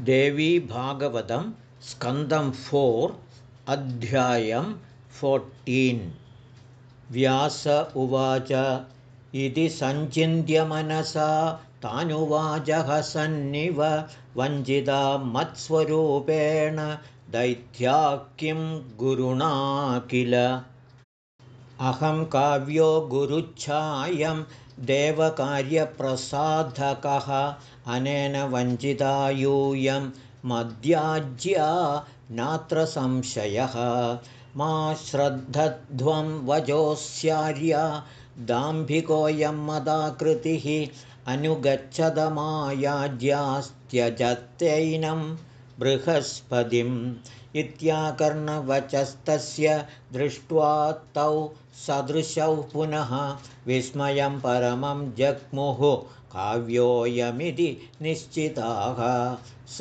देवी भागवतं स्कन्दं फोर् अध्यायं फोर्टीन्। व्यास उवाच इति सञ्चिन्त्यमनसा तानुवाचः सन्निव वञ्चिता मत्स्वरूपेण दैत्या किं गुरुणा किल अहं काव्यो गुरुच्छायं देवकार्यप्रसाधकः। अनेन वञ्चिता यूयं मद्याज्या नात्र संशयः। मा श्रद्धध्वं वजोऽस्यार्या दाम्भिकोऽयं मदाकृतिः। अनुगच्छदमायाज्यास्त्यजत्यैनं बृहस्पतिम् इत्याकर्णवचस्तस्य दृष्ट्वा तौ सदृशौ पुनः विस्मयं परमं जग्मुः काव्योऽयमिति निश्चिताः। स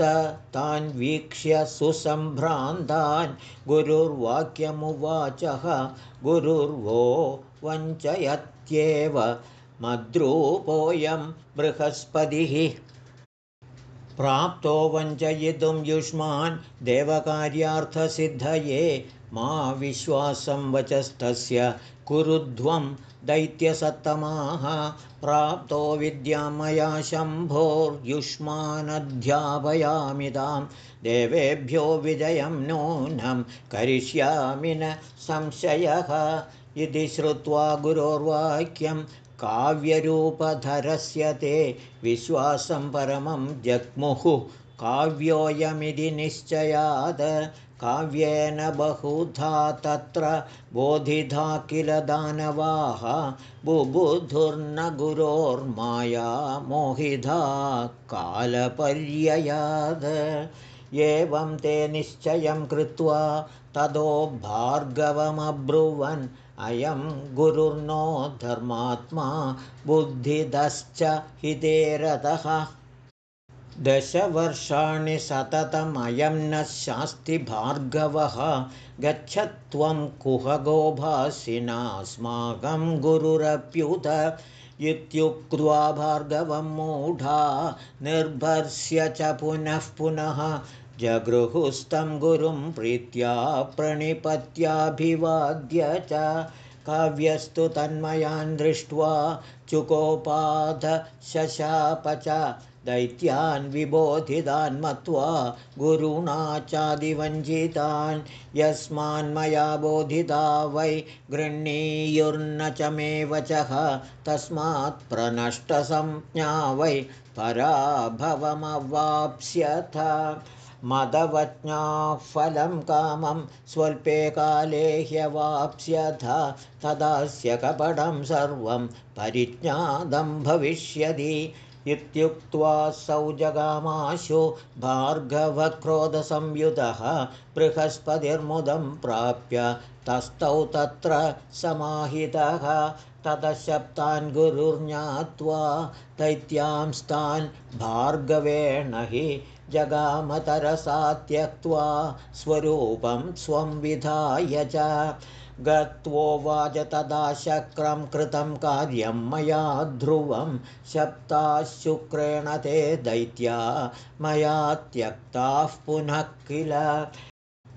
तान् वीक्ष्य सुसम्भ्रान्तान् गुरुर्वाक्यमुवाचः गुरुर्वो वञ्चयत्येव मद्रूपोऽयं बृहस्पतिः प्राप्तो वञ्चयितुं युष्मान् देवकार्यार्थसिद्धये मा विश्वासं वचस्तस्य कुरुध्वं दैत्यसत्तमाः प्राप्तो विद्यां मया शम्भोर्युष्मानध्यापयामि तां। देवेभ्यो विजयं नूनं करिष्यामि न संशयः। इति श्रुत्वा गुरोर्वाक्यं काव्यरूपधरस्य ते विश्वासं परमं जग्मुः। काव्योऽयमिति निश्चयात् काव्येन बहुधा तत्र बोधिधा किल दानवाः। बुबुधुर्न गुरोर्माया मोहिधा कालपर्ययाद। एवं ते निश्चयं कृत्वा ततो भार्गवमब्रुवन् अयं गुरुर्नो धर्मात्मा बुद्धिदश्च हितेरतः दशवर्षाणि सततमयं न शास्ति भार्गवः गच्छत्वं कुहगोभासिनास्माकं गुरुरप्युत इत्युक्त्वा भार्गवं मूढा निर्भर्स्य च पुनः पुनः जगृहुस्तं गुरुं प्रीत्या प्रणिपत्याभिवाद्य च काव्यस्तु तन्मयान् दृष्ट्वा चुकोपाध शशाप च दैत्यान् विबोधितान् मत्वा गुरुणा चादिवञ्चितान् यस्मान्मया बोधिता वै गृह्णीयुर्न च मे वचः तस्मात् प्रनष्टसंज्ञा वै पराभवमवाप्स्यथ मदवज्ञाः फलं कामं स्वल्पे काले ह्यवाप्स्यथ तदास्य कपटं सर्वं परिज्ञातं भविष्यति इत्युक्त्वा सौ जगामाशु भार्गवक्रोधसंयुतः बृहस्पतिर्मुदं प्राप्य तस्थौ तत्र समाहितः। ततशब्दान् गुरुर्ज्ञात्वा दैत्यांस्तान् भार्गवेण हि जगामतरसा त्यक्त्वा स्वरूपं स्वं विधाय च गत्वोवाच तदा शक्रं कृतं कार्यं मया ध्रुवं। शप्ताः शुक्रेण ते दैत्या मया त्यक्ताः पुनः किल?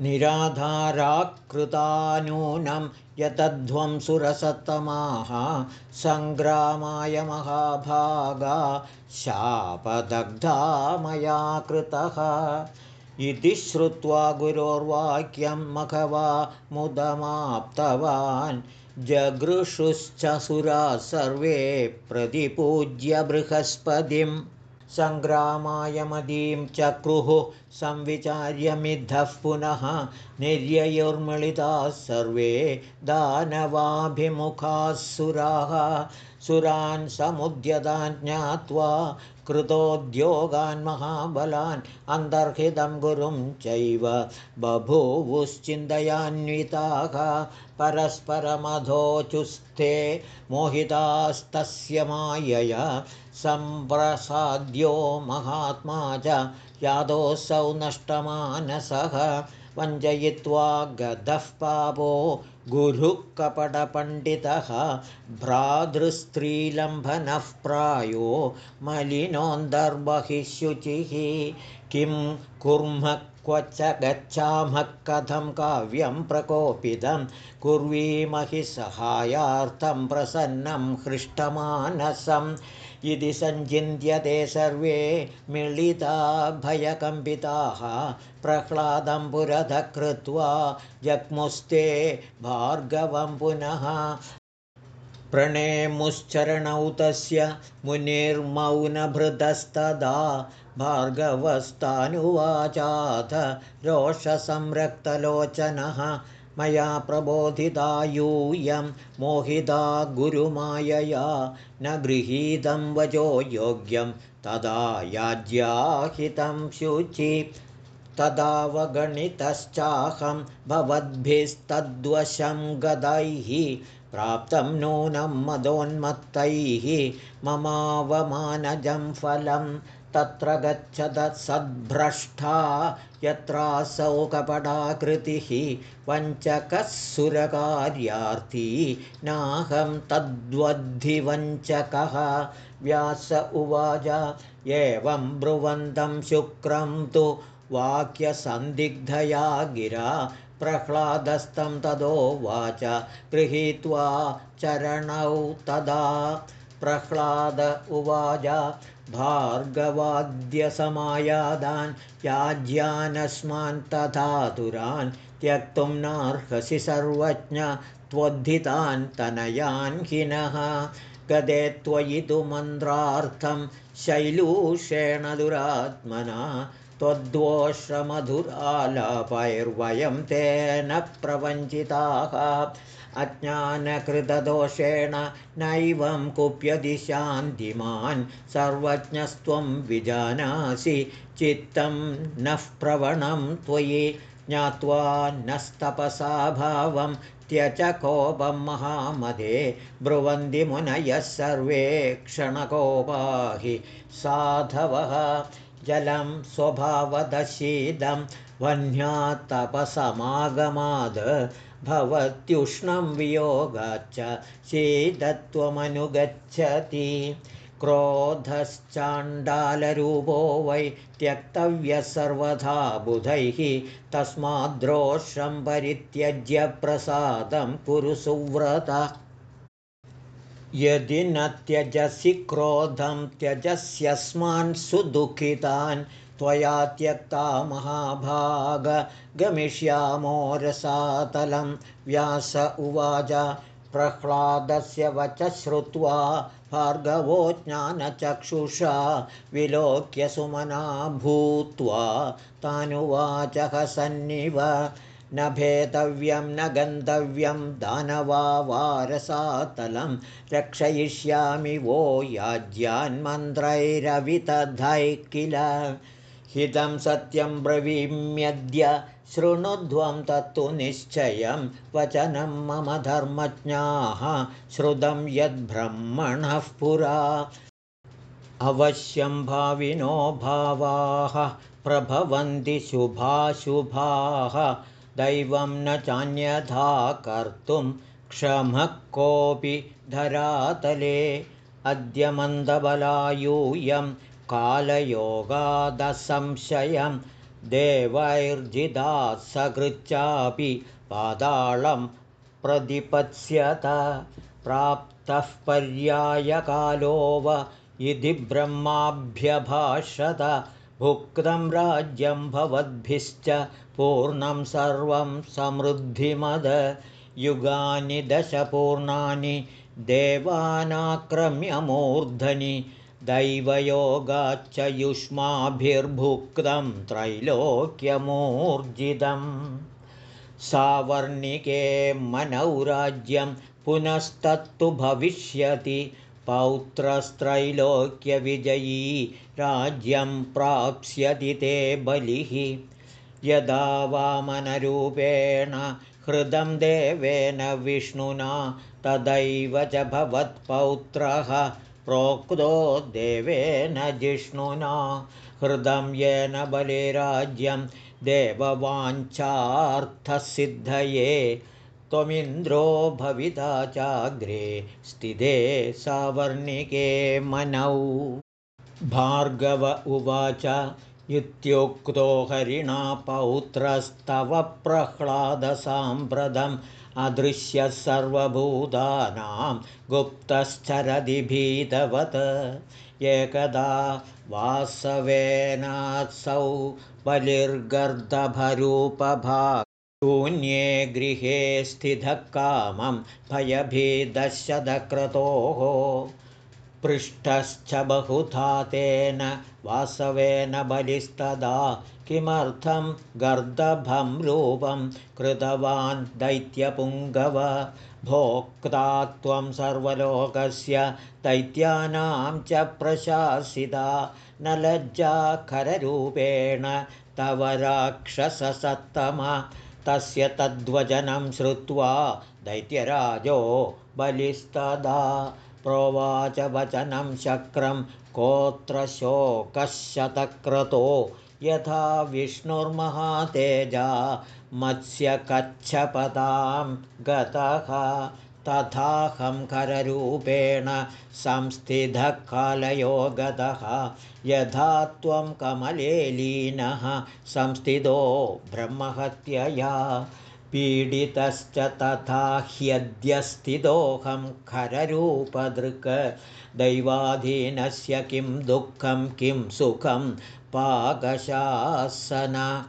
निराधाराकृतानूनं यतध्वं सुरसत्तमाः सङ्ग्रामाय महाभागा शापदग्धा मया कृतः इति श्रुत्वा गुरोर्वाक्यं मघवा मुदमाप्तवान्। जगृषुश्च सुराः सर्वे प्रतिपूज्य बृहस्पतिम् सङ्ग्रामाय मदीं चक्रुः संविचार्यमिद्धः पुनः निर्ययोर्मिलिताः सर्वे दानवाभिमुखाः सुराः सुरान् समुद्यतान् ज्ञात्वा कृतोद्योगान् महाबलान् अन्तर्हितं गुरुं चैव बभूवुश्चिन्तयान्विताः परस्परमधोचुस्ते मोहितास्तस्य मायया सम्प्रसाद्यो महात्मा च यादोऽसौ नष्टमानसः वञ्चयित्वा गतः पापो गुरुः कपटपण्डितः भ्रातृस्त्रीलम्भनः प्रायो मलिनोन्दर्बहिशुचिः किं कुर्मः क्व च गच्छामः कथं काव्यं प्रकोपितं? कुर्वीमहि सहायार्थं प्रसन्नं हृष्टमानसम् इति सञ्चिन्त्यते सर्वे मिलिता भयकम्पिताः प्रह्लादं पुरतः कृत्वा जग्मुस्ते भार्गवं पुनः प्रणेमुश्चरणौ तस्य मुनिर्मौनभृतस्तदा भार्गवस्तानुवाचाथ रोषसंरक्तलोचनः मया प्रबोधिता यूयं मोहिता गुरुमायया न गृहीतं वचो योग्यं तदा याज्याहितं शुचि तदावगणितश्चाहं भवद्भिस्तद्वशं गदैः प्राप्तं नूनं मदोन्मत्तैः ममावमानजं फलं तत्र गच्छत सद्भ्रष्टा यत्रासौ कपडाकृतिः वञ्चकः सुरकार्यार्थी नाहं तद्वद्धिवञ्चकः। व्यास उवाच एवं ब्रुवन्तं शुक्रं तु वाक्यसन्दिग्धया गिरा प्रह्लादस्तं तदोवाच गृहीत्वा चरणौ तदा। प्रह्लाद उवाच भार्गवाद्यसमायादान् याज्यानस्मान् तथातुरान् त्यक्तुं नार्हसि सर्वज्ञ त्वद्धितान् तनयान् हिनः गदे त्वयि तु मन्त्रार्थं शैलूषेण दुरात्मना त्वद्वोषमधुरालापैर्वयं तेन प्रवञ्चिताः अज्ञानकृतदोषेण नैवं कुप्यति शान्तिमान् सर्वज्ञस्त्वं विजानासि चित्तं नः प्रवणं त्वयि ज्ञात्वा नस्तपसा भावं त्यज कोपं महामदे ब्रुवन्ति मुनयः सर्वे क्षणकोपाहि साधवः जलं स्वभावदशीदं वह्न्यात्तपसमागमाद् भवत्युष्णं वियोगाच्च शीतत्वमनुगच्छति। क्रोधश्चाण्डालरूपो वै त्यक्तव्यः सर्वथा बुधैः तस्माद्रोषं परित्यज्य प्रसादं कुरु सुव्रत। यदि न त्यजसि क्रोधं त्यजस्यस्मान् सुदुःखितान् त्वया त्यक्ता महाभाग गमिष्यामोरसातलं व्यास उवाच प्रह्लादस्य वच श्रुत्वा भार्गवो ज्ञानचक्षुषा विलोक्य सुमना भूत्वा तानुवाचः सन्निव न भेतव्यं न गन्तव्यं दानवा वारसातलं रक्षयिष्यामि वो याज्यान्मन्त्रैरवितधैः किल हितं सत्यं ब्रवीम्यद्य शृणुध्वं तत्तु निश्चयं वचनं मम धर्मज्ञाः श्रुतं यद्ब्रह्मणः पुरा। अवश्यं भाविनो भावाः प्रभवन्ति शुभाशुभाः। दैवं न चान्यथा कर्तुं क्षमः कोऽपि धरातले। अद्य मन्दबलायूयं कालयोगादसंशयं देवैर्जिदा सकृच्चापि पादालं प्रतिपत्स्यत प्राप्तः पर्यायकालो इति ब्रह्माभ्यभाषत। भुक्तं राज्यं भवद्भिश्च पूर्णं सर्वं समृद्धिमद। युगानि दशपूर्णानि देवानाक्रम्यमूर्धनि दैवयोगाच्च युष्माभिर्भुक्तं त्रैलोक्यमूर्जितं सावर्णिके मनौराज्यं पुनस्तत्तु भविष्यति पौत्रस्त्रैलोक्यविजयी राज्यं प्राप्स्यति ते बलिः। यदा वामनरूपेण हृदं देवेन विष्णुना तदैव च भवत्पौत्रः प्रोक्तो देवेन जिष्णुना हृदं येन बले राज्यं देववाञ्छार्थसिद्धये त्वमिन्द्रो भविता चाग्रे स्थिते सावर्णिके मनौ। भार्गव उवाच इत्युक्तो हरिणा पौत्रस्तव प्रह्लादसाम्प्रदम् अदृश्यः सर्वभूतानां गुप्तश्चरदिभीतवत्। एकदा वासवेनात्सौ बलिर्गर्दभरूपभा शून्ये गृहे स्थितः कामं भयभीदशदक्रतोः पृष्ठश्च बहुधा तेन वासवेन बलिस्तदा। किमर्थं गर्दभं रूपं कृतवान् दैत्यपुङ्गव? भोक्ता त्वं सर्वलोकस्य दैत्यानां च प्रशासिता। न लज्जाकररूपेण तव राक्षससत्तम। तस्य तद्वचनं श्रुत्वा दैत्यराजो बलिस्तदा प्रोवाच वचनं शक्रं कोत्र शोकशतक्रतो यथा विष्णुर्महातेजा मत्स्यकच्छपदां गतः। तथाहं कररूपेण संस्थितः कालयो गतः। यथा त्वं कमले लीनः संस्थितो ब्रह्महत्यया पीडितश्च तथा ह्यद्यस्थितोऽहं खररूपदृक्। दैवाधीनस्य किं दुःखं किं सुखं पाकशासन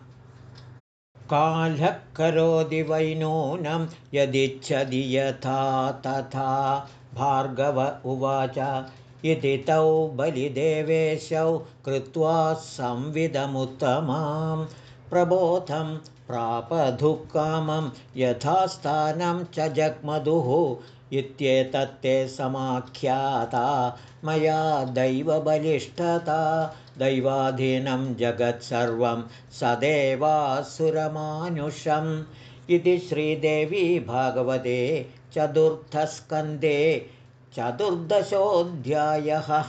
कालः करोति वै नूनं यदिच्छति यथा तथा। भार्गव उवाच इति तौ बलिदेवेशौ कृत्वा संविदमुत्तमां प्रबोधं प्रापधुकामं यथास्थानं च जग्मधुः इत्येतत्ते समाख्याता मया दैवबलिष्ठता। दैवाधीनं जगत्सर्वं सदेवासुरमानुषम् इति श्रीदेवी भागवते चतुर्थस्कन्धे चतुर्दशोऽध्यायः